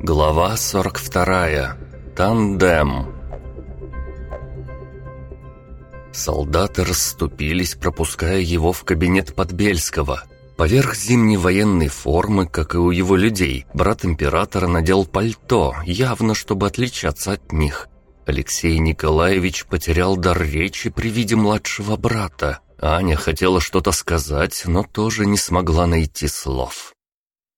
Глава 42. Тандем. Солдаты расступились, пропуская его в кабинет Подбельского. Поверх зимней военной формы, как и у его людей, брат императора надел пальто, явно чтобы отличаться от них. Алексей Николаевич потерял дар речи при виде младшего брата. Аня хотела что-то сказать, но тоже не смогла найти слов.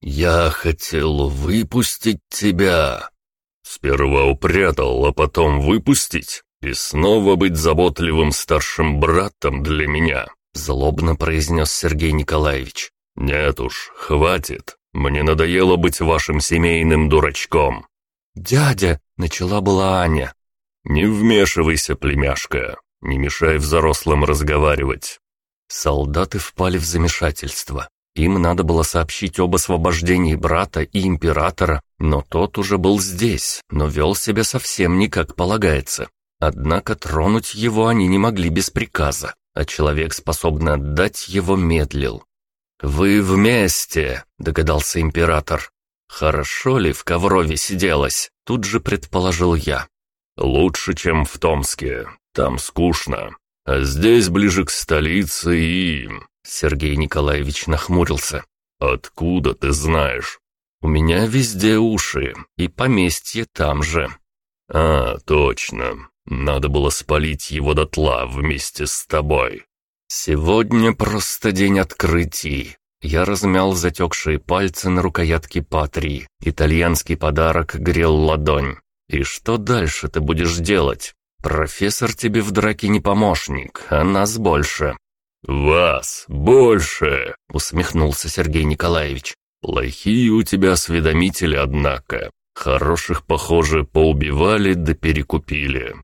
«Я хотел выпустить тебя». «Сперва упрятал, а потом выпустить?» «И снова быть заботливым старшим братом для меня», — злобно произнес Сергей Николаевич. «Нет уж, хватит. Мне надоело быть вашим семейным дурачком». «Дядя!» — начала была Аня. «Не вмешивайся, племяшка. Не мешай взрослым разговаривать». Солдаты впали в замешательство. Им надо было сообщить об освобождении брата и императора, но тот уже был здесь, но вел себя совсем не как полагается. Однако тронуть его они не могли без приказа, а человек, способный отдать его, медлил. «Вы вместе», — догадался император. «Хорошо ли в Коврове сиделось?» — тут же предположил я. «Лучше, чем в Томске. Там скучно. А здесь ближе к столице и...» Сергей Николаевич нахмурился. «Откуда ты знаешь?» «У меня везде уши, и поместье там же». «А, точно. Надо было спалить его дотла вместе с тобой. Сегодня просто день открытий. Я размял затекшие пальцы на рукоятке Патрии. Итальянский подарок грел ладонь. И что дальше ты будешь делать? Профессор тебе в драке не помощник, а нас больше. «Вас больше!» — усмехнулся Сергей Николаевич. «Плохие у тебя осведомители, однако. Хороших, похоже, поубивали да перекупили.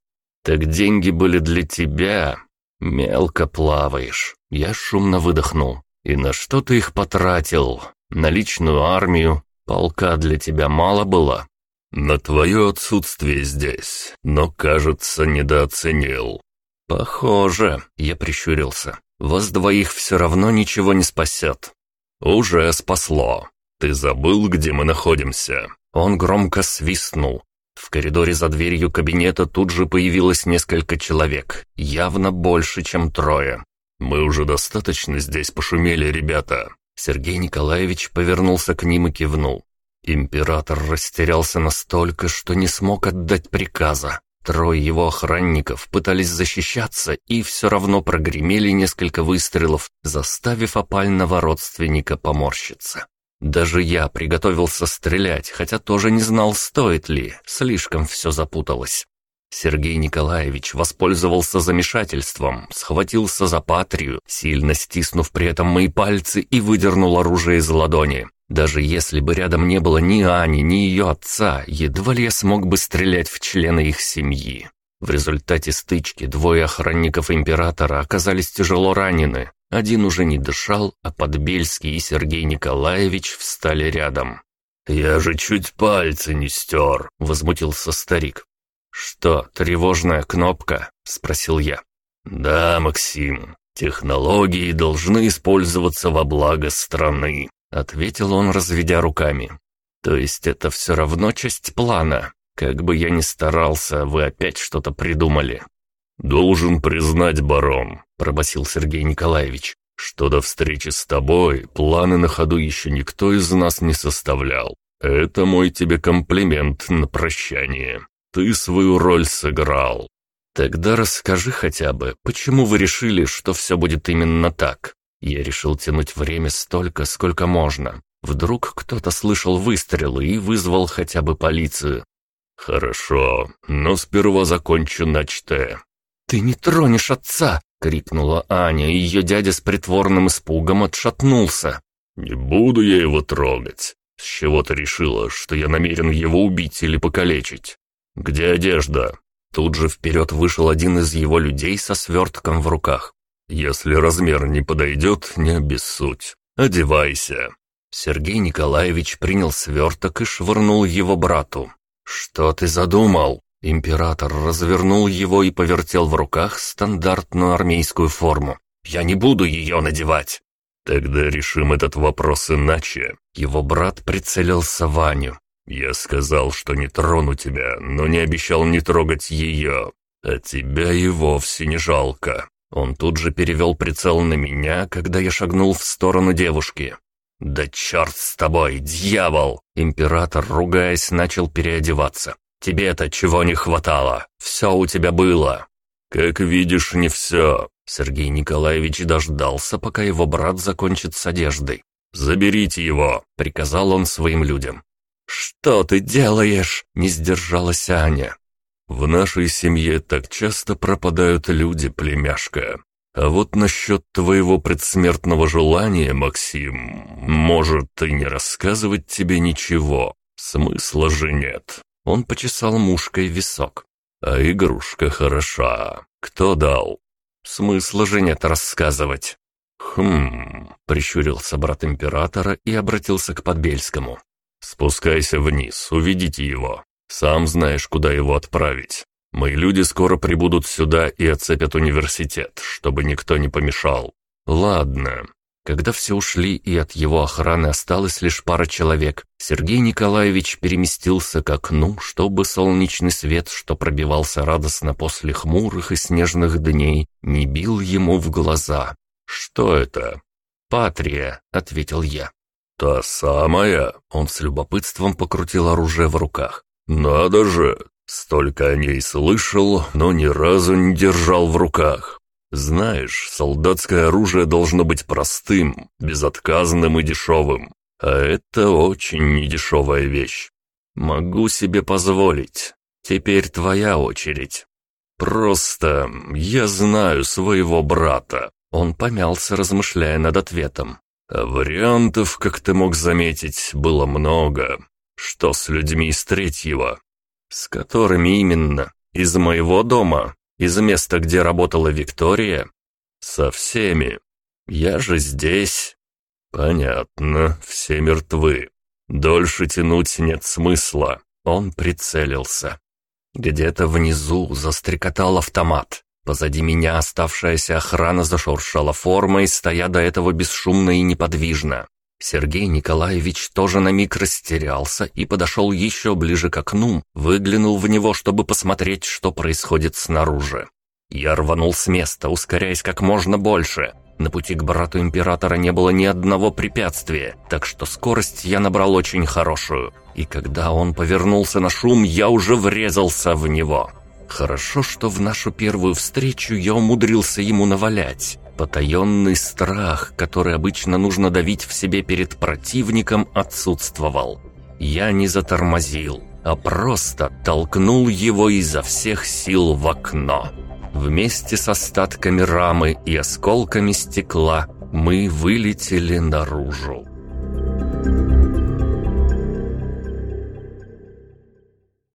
«Так деньги были для тебя. Мелко плаваешь». Я шумно выдохнул. «И на что ты их потратил? На личную армию? Полка для тебя мало было?» «На твое отсутствие здесь, но, кажется, недооценил». «Похоже», — я прищурился. «Вас двоих все равно ничего не спасет». «Уже спасло. Ты забыл, где мы находимся?» Он громко свистнул. В коридоре за дверью кабинета тут же появилось несколько человек, явно больше, чем трое. «Мы уже достаточно здесь пошумели, ребята». Сергей Николаевич повернулся к ним и кивнул. Император растерялся настолько, что не смог отдать приказа. Трое его охранников пытались защищаться и все равно прогремели несколько выстрелов, заставив опального родственника поморщиться. Даже я приготовился стрелять, хотя тоже не знал, стоит ли, слишком все запуталось. Сергей Николаевич воспользовался замешательством, схватился за патрию, сильно стиснув при этом мои пальцы и выдернул оружие из ладони. Даже если бы рядом не было ни Ани, ни ее отца, едва ли я смог бы стрелять в члена их семьи. В результате стычки двое охранников императора оказались тяжело ранены, один уже не дышал, а Подбельский и Сергей Николаевич встали рядом. «Я же чуть пальцы не стер», — возмутился старик. «Что, тревожная кнопка?» — спросил я. «Да, Максим, технологии должны использоваться во благо страны», — ответил он, разведя руками. «То есть это все равно часть плана? Как бы я ни старался, вы опять что-то придумали». «Должен признать, барон», — пробасил Сергей Николаевич, «что до встречи с тобой планы на ходу еще никто из нас не составлял. Это мой тебе комплимент на прощание. Ты свою роль сыграл». «Тогда расскажи хотя бы, почему вы решили, что все будет именно так?» Я решил тянуть время столько, сколько можно. Вдруг кто-то слышал выстрелы и вызвал хотя бы полицию. «Хорошо, но сперва закончу начатое. «Ты не тронешь отца!» — крикнула Аня, и ее дядя с притворным испугом отшатнулся. «Не буду я его трогать. С чего ты решила, что я намерен его убить или покалечить? Где одежда?» Тут же вперед вышел один из его людей со свертком в руках. «Если размер не подойдет, не обессудь. Одевайся». Сергей Николаевич принял сверток и швырнул его брату. «Что ты задумал?» Император развернул его и повертел в руках стандартную армейскую форму. «Я не буду ее надевать!» Тогда решим этот вопрос иначе. Его брат прицелился Ваню. Я сказал, что не трону тебя, но не обещал не трогать ее. А тебя и вовсе не жалко. Он тут же перевел прицел на меня, когда я шагнул в сторону девушки. «Да черт с тобой, дьявол!» Император, ругаясь, начал переодеваться. «Тебе-то чего не хватало? Все у тебя было!» «Как видишь, не все!» Сергей Николаевич дождался, пока его брат закончит с одеждой. «Заберите его!» — приказал он своим людям. «Что ты делаешь?» — не сдержалась Аня. «В нашей семье так часто пропадают люди, племяшка. А вот насчет твоего предсмертного желания, Максим, может и не рассказывать тебе ничего. Смысла же нет». Он почесал мушкой висок. «А игрушка хороша. Кто дал?» «Смысла же нет рассказывать». «Хм...» — прищурился брат императора и обратился к Подбельскому. «Спускайся вниз, уведите его. Сам знаешь, куда его отправить. Мои люди скоро прибудут сюда и оцепят университет, чтобы никто не помешал. Ладно. Когда все ушли и от его охраны осталось лишь пара человек, Сергей Николаевич переместился к окну, чтобы солнечный свет, что пробивался радостно после хмурых и снежных дней, не бил ему в глаза. «Что это?» «Патрия», — ответил я. «Та самая?» — он с любопытством покрутил оружие в руках. «Надо же! Столько о ней слышал, но ни разу не держал в руках. Знаешь, солдатское оружие должно быть простым, безотказным и дешевым. А это очень недешевая вещь. Могу себе позволить. Теперь твоя очередь. Просто я знаю своего брата. Он помялся, размышляя над ответом. Вариантов, как ты мог заметить, было много. Что с людьми из третьего? С которыми именно? Из моего дома? Из места, где работала Виктория? Со всеми. Я же здесь. Понятно, все мертвы. Дольше тянуть нет смысла. Он прицелился. Где-то внизу застрекотал автомат. Позади меня оставшаяся охрана зашуршала формой, стоя до этого бесшумно и неподвижно. Сергей Николаевич тоже на миг растерялся и подошел еще ближе к окну, выглянул в него, чтобы посмотреть, что происходит снаружи. Я рванул с места, ускоряясь как можно больше. На пути к брату императора не было ни одного препятствия, так что скорость я набрал очень хорошую. И когда он повернулся на шум, я уже врезался в него. Хорошо, что в нашу первую встречу я умудрился ему навалять. Потаенный страх, который обычно нужно давить в себе перед противником, отсутствовал. Я не затормозил, а просто толкнул его изо всех сил в окно. Вместе с остатками рамы и осколками стекла мы вылетели наружу.